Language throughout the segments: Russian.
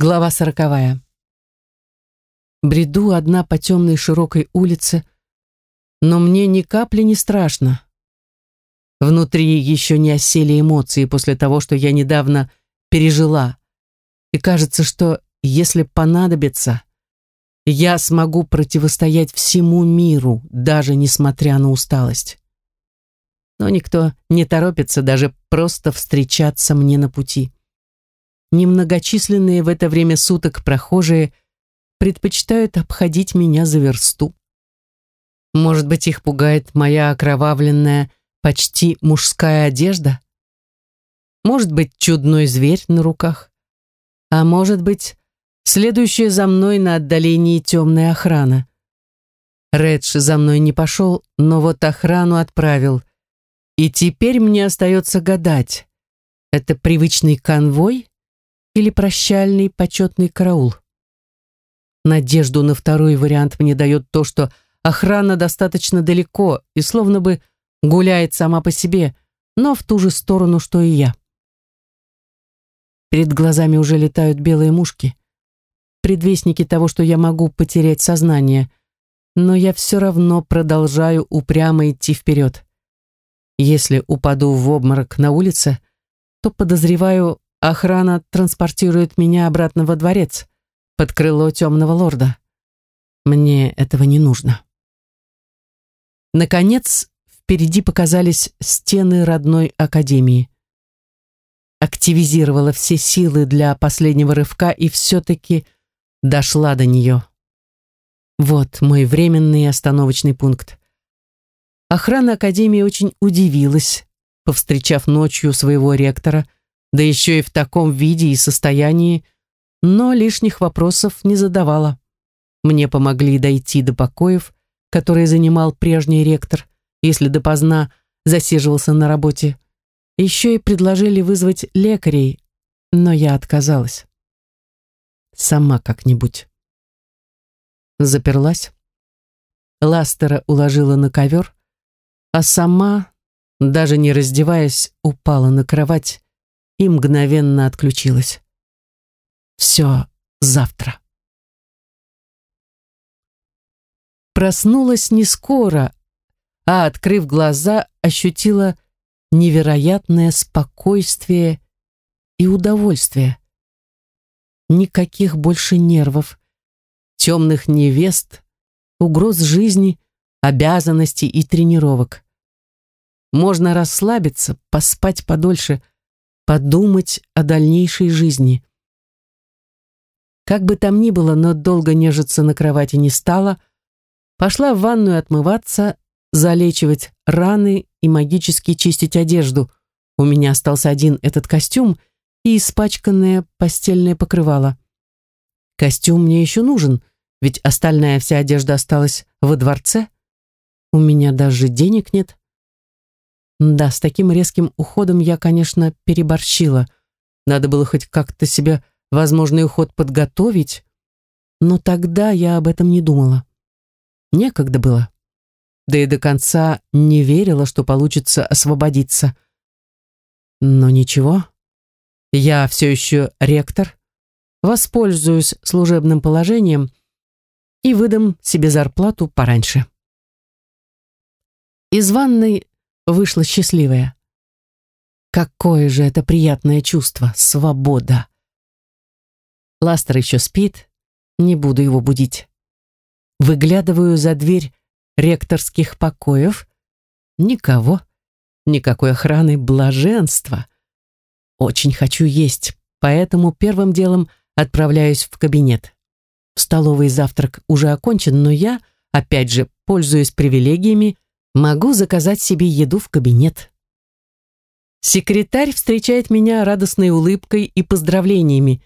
Глава сороковая. Бреду одна по темной широкой улице, но мне ни капли не страшно. Внутри еще не осели эмоции после того, что я недавно пережила. И кажется, что если понадобится, я смогу противостоять всему миру, даже несмотря на усталость. Но никто не торопится даже просто встречаться мне на пути немногочисленные в это время суток прохожие предпочитают обходить меня за версту. Может быть, их пугает моя окровавленная, почти мужская одежда? Может быть, чудной зверь на руках? А может быть, следующая за мной на отдалении темная охрана? Редж за мной не пошел, но вот охрану отправил. И теперь мне остается гадать, это привычный конвой или прощальный почетный караул. Надежду на второй вариант мне дает то, что охрана достаточно далеко и словно бы гуляет сама по себе, но в ту же сторону, что и я. Перед глазами уже летают белые мушки, предвестники того, что я могу потерять сознание, но я все равно продолжаю упрямо идти вперед. Если упаду в обморок на улице, то подозреваю, Охрана транспортирует меня обратно во дворец, под крыло темного лорда. Мне этого не нужно. Наконец, впереди показались стены родной академии. Активизировала все силы для последнего рывка и все-таки дошла до нее. Вот мой временный остановочный пункт. Охрана Академии очень удивилась, повстречав ночью своего ректора – да еще и в таком виде и состоянии, но лишних вопросов не задавала. Мне помогли дойти до покоев, которые занимал прежний ректор, если допоздна засиживался на работе. Еще и предложили вызвать лекарей, но я отказалась. Сама как-нибудь. Заперлась. Ластера уложила на ковер, а сама, даже не раздеваясь, упала на кровать и мгновенно отключилась. Все завтра. Проснулась не скоро, а, открыв глаза, ощутила невероятное спокойствие и удовольствие. Никаких больше нервов, темных невест, угроз жизни, обязанностей и тренировок. Можно расслабиться, поспать подольше – подумать о дальнейшей жизни. Как бы там ни было, но долго нежиться на кровати не стала, пошла в ванную отмываться, залечивать раны и магически чистить одежду. У меня остался один этот костюм и испачканное постельное покрывало. Костюм мне еще нужен, ведь остальная вся одежда осталась во дворце. У меня даже денег нет. Да, с таким резким уходом я, конечно, переборщила. Надо было хоть как-то себе возможный уход подготовить, но тогда я об этом не думала. Некогда было. Да и до конца не верила, что получится освободиться. Но ничего, я все еще ректор, воспользуюсь служебным положением и выдам себе зарплату пораньше. Из ванной вышла счастливая. Какое же это приятное чувство, свобода. Ластер еще спит, не буду его будить. Выглядываю за дверь ректорских покоев. Никого, никакой охраны, блаженства. Очень хочу есть, поэтому первым делом отправляюсь в кабинет. Столовый завтрак уже окончен, но я, опять же, пользуясь привилегиями, Могу заказать себе еду в кабинет. Секретарь встречает меня радостной улыбкой и поздравлениями.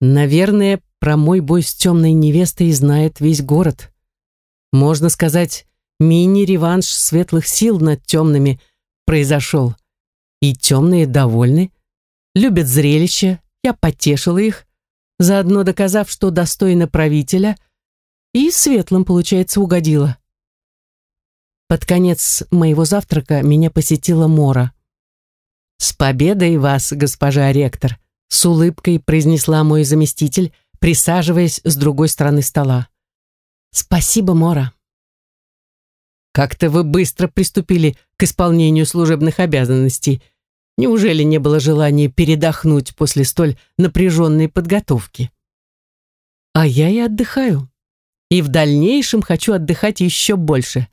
Наверное, про мой бой с темной невестой знает весь город. Можно сказать, мини-реванш светлых сил над темными произошел. И темные довольны, любят зрелище, я потешила их, заодно доказав, что достойна правителя, и светлым, получается, угодила. Под конец моего завтрака меня посетила Мора. «С победой вас, госпожа ректор!» С улыбкой произнесла мой заместитель, присаживаясь с другой стороны стола. Спасибо, Мора. Как-то вы быстро приступили к исполнению служебных обязанностей. Неужели не было желания передохнуть после столь напряженной подготовки? А я и отдыхаю. И в дальнейшем хочу отдыхать еще больше.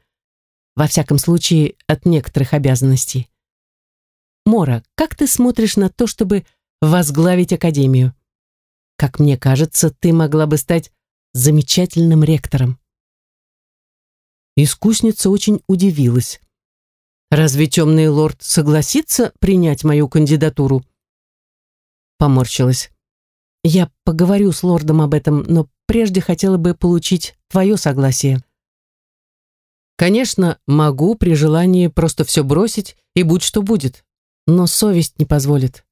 Во всяком случае, от некоторых обязанностей. Мора, как ты смотришь на то, чтобы возглавить академию? Как мне кажется, ты могла бы стать замечательным ректором. Искусница очень удивилась. Разве темный лорд согласится принять мою кандидатуру? Поморщилась. Я поговорю с лордом об этом, но прежде хотела бы получить твое согласие. Конечно, могу при желании просто все бросить и будь что будет, но совесть не позволит.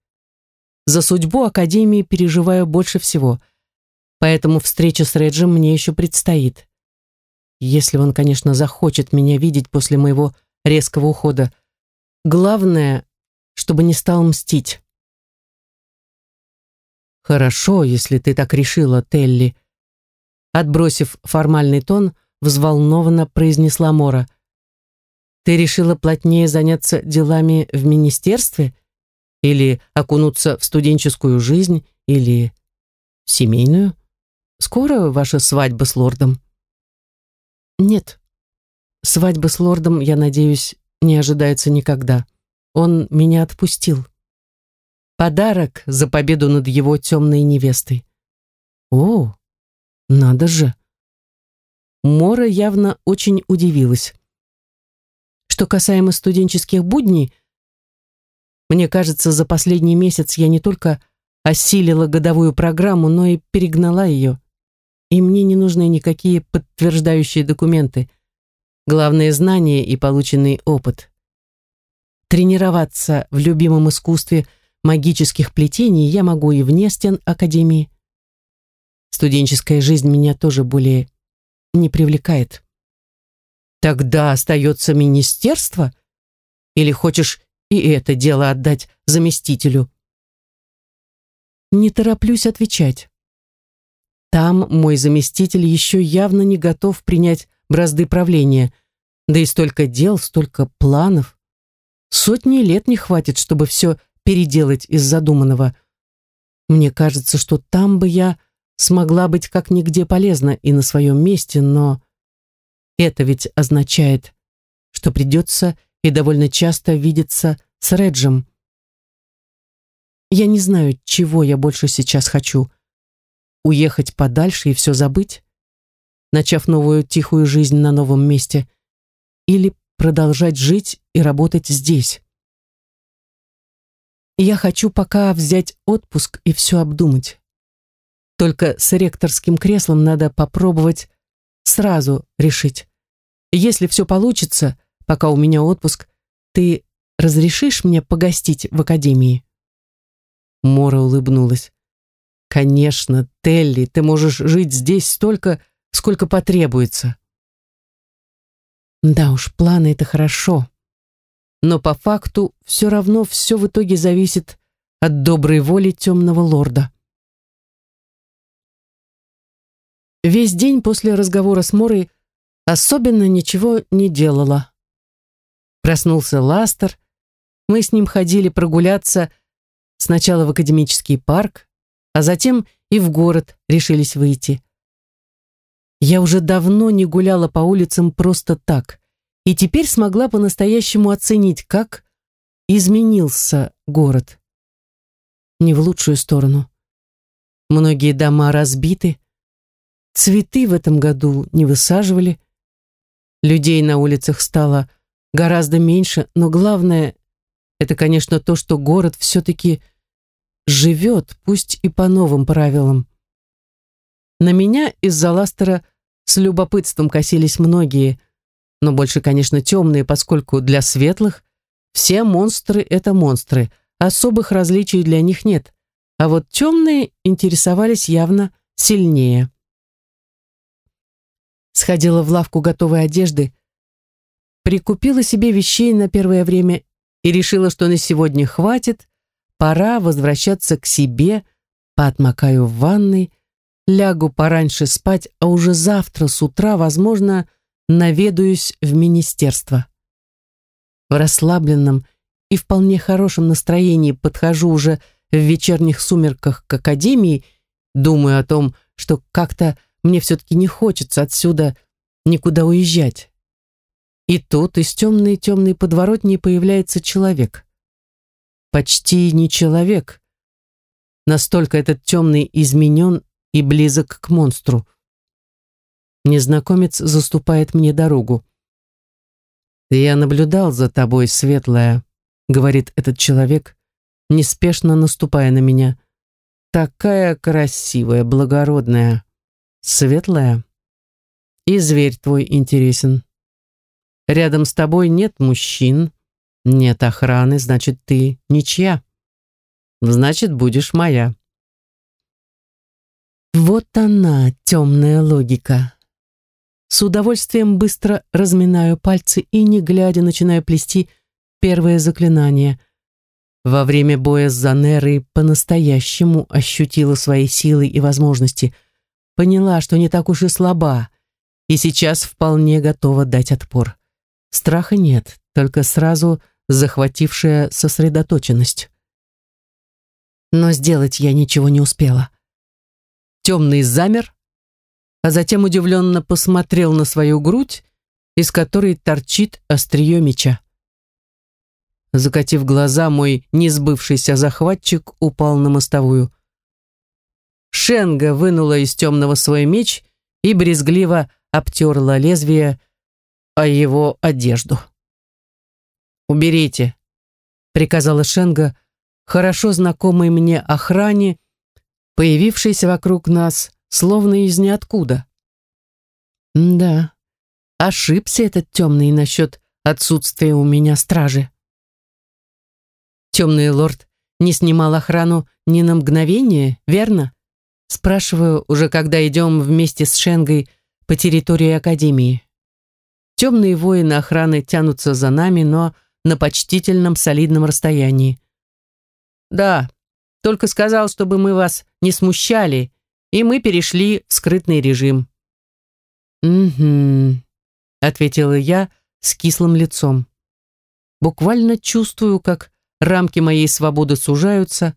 За судьбу Академии переживаю больше всего, поэтому встреча с Реджем мне еще предстоит. Если он, конечно, захочет меня видеть после моего резкого ухода. Главное, чтобы не стал мстить. «Хорошо, если ты так решила, Телли». Отбросив формальный тон, взволнованно произнесла Мора. «Ты решила плотнее заняться делами в министерстве? Или окунуться в студенческую жизнь? Или семейную? Скоро ваша свадьба с лордом?» Нет. Свадьбы с лордом, я надеюсь, не ожидается никогда. Он меня отпустил. Подарок за победу над его темной невестой. О, надо же. Мора явно очень удивилась. Что касаемо студенческих будней, мне кажется, за последний месяц я не только осилила годовую программу, но и перегнала ее и мне не нужны никакие подтверждающие документы. Главное — знание и полученный опыт. Тренироваться в любимом искусстве магических плетений я могу и вне стен Академии. Студенческая жизнь меня тоже более не привлекает. Тогда остается министерство? Или хочешь и это дело отдать заместителю? Не тороплюсь отвечать. Там мой заместитель еще явно не готов принять бразды правления. Да и столько дел, столько планов. Сотни лет не хватит, чтобы все переделать из задуманного. Мне кажется, что там бы я смогла быть как нигде полезна и на своем месте, но это ведь означает, что придется и довольно часто видеться с Реджем. Я не знаю, чего я больше сейчас хочу уехать подальше и все забыть, начав новую тихую жизнь на новом месте, или продолжать жить и работать здесь. Я хочу пока взять отпуск и все обдумать. Только с ректорским креслом надо попробовать сразу решить. Если все получится, пока у меня отпуск, ты разрешишь мне погостить в академии?» Мора улыбнулась. Конечно, Телли, ты можешь жить здесь столько, сколько потребуется. Да уж, планы — это хорошо. Но по факту все равно все в итоге зависит от доброй воли темного лорда. Весь день после разговора с Морой особенно ничего не делала. Проснулся Ластер, мы с ним ходили прогуляться сначала в академический парк, а затем и в город решились выйти. Я уже давно не гуляла по улицам просто так, и теперь смогла по-настоящему оценить, как изменился город. Не в лучшую сторону. Многие дома разбиты, цветы в этом году не высаживали, людей на улицах стало гораздо меньше, но главное — это, конечно, то, что город все-таки живет, пусть и по новым правилам. На меня из-за ластера с любопытством косились многие, но больше, конечно, темные, поскольку для светлых все монстры — это монстры, особых различий для них нет, а вот темные интересовались явно сильнее. Сходила в лавку готовой одежды, прикупила себе вещей на первое время и решила, что на сегодня хватит, пора возвращаться к себе, поотмокаю в ванной, лягу пораньше спать, а уже завтра с утра, возможно, наведаюсь в министерство. В расслабленном и вполне хорошем настроении подхожу уже в вечерних сумерках к академии, думаю о том, что как-то мне все-таки не хочется отсюда никуда уезжать. И тут из темной-темной подворотни появляется человек. Почти не человек. Настолько этот темный изменен и близок к монстру. Незнакомец заступает мне дорогу. «Я наблюдал за тобой, светлая», — говорит этот человек, неспешно наступая на меня. «Такая красивая, благородная, светлая. И зверь твой интересен. Рядом с тобой нет мужчин, нет охраны, значит, ты ничья. Значит, будешь моя». Вот она, темная логика. С удовольствием быстро разминаю пальцы и, не глядя, начинаю плести первое заклинание. Во время боя с Занерой по-настоящему ощутила свои силы и возможности. Поняла, что не так уж и слаба, и сейчас вполне готова дать отпор. Страха нет, только сразу захватившая сосредоточенность. Но сделать я ничего не успела. Темный замер, а затем удивленно посмотрел на свою грудь, из которой торчит острие меча. Закатив глаза, мой несбывшийся захватчик упал на мостовую. Шенга вынула из темного свой меч и брезгливо обтерла лезвие о его одежду. «Уберите», — приказала Шенга, хорошо знакомой мне охране, появившейся вокруг нас словно из ниоткуда. Да, ошибся этот темный насчет отсутствия у меня стражи. Темный лорд не снимал охрану ни на мгновение, верно? Спрашиваю, уже когда идем вместе с Шенгой по территории Академии. Темные воины охраны тянутся за нами, но на почтительном солидном расстоянии. Да, только сказал, чтобы мы вас не смущали и мы перешли в скрытный режим. «Угу», — ответила я с кислым лицом. Буквально чувствую, как рамки моей свободы сужаются,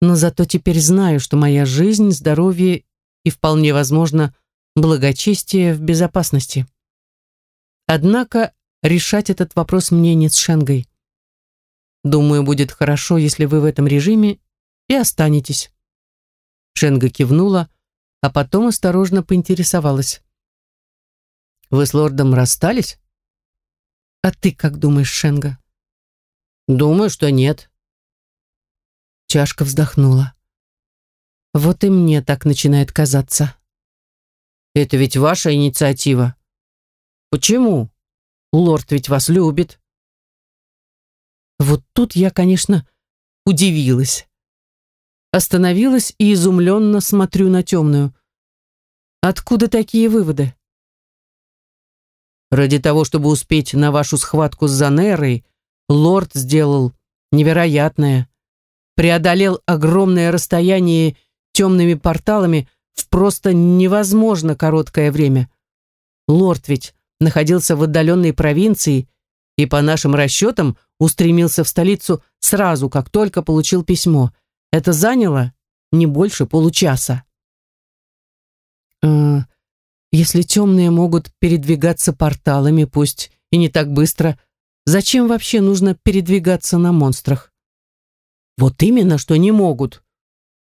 но зато теперь знаю, что моя жизнь, здоровье и, вполне возможно, благочестие в безопасности. Однако решать этот вопрос мне не с Шенгой. Думаю, будет хорошо, если вы в этом режиме и останетесь. Шенга кивнула, а потом осторожно поинтересовалась. «Вы с лордом расстались?» «А ты как думаешь, Шенга?» «Думаю, что нет». Чашка вздохнула. «Вот и мне так начинает казаться». «Это ведь ваша инициатива». «Почему? Лорд ведь вас любит». Вот тут я, конечно, удивилась. Остановилась и изумленно смотрю на темную. Откуда такие выводы? Ради того, чтобы успеть на вашу схватку с Занерой, лорд сделал невероятное. Преодолел огромное расстояние темными порталами в просто невозможно короткое время. Лорд ведь находился в отдаленной провинции и, по нашим расчетам, устремился в столицу сразу, как только получил письмо – это заняло не больше получаса. Э, если темные могут передвигаться порталами, пусть и не так быстро, зачем вообще нужно передвигаться на монстрах? Вот именно, что не могут.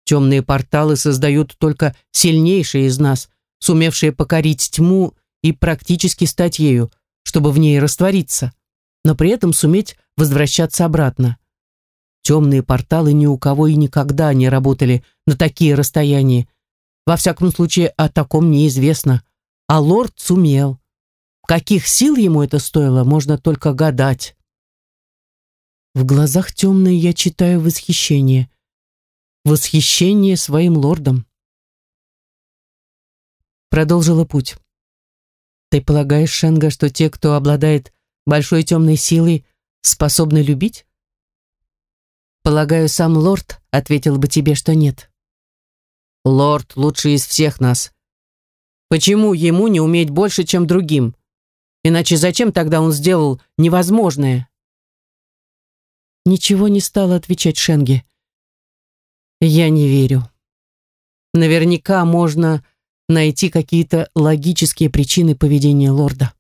Темные порталы создают только сильнейшие из нас, сумевшие покорить тьму и практически стать ею, чтобы в ней раствориться, но при этом суметь возвращаться обратно. Темные порталы ни у кого и никогда не работали на такие расстояния. Во всяком случае, о таком неизвестно. А лорд сумел. Каких сил ему это стоило, можно только гадать. В глазах темной я читаю восхищение. Восхищение своим лордом. Продолжила путь. Ты полагаешь, Шенга, что те, кто обладает большой темной силой, способны любить? Полагаю, сам лорд ответил бы тебе, что нет. Лорд лучший из всех нас. Почему ему не уметь больше, чем другим? Иначе зачем тогда он сделал невозможное? Ничего не стала отвечать Шенге. Я не верю. Наверняка можно найти какие-то логические причины поведения лорда.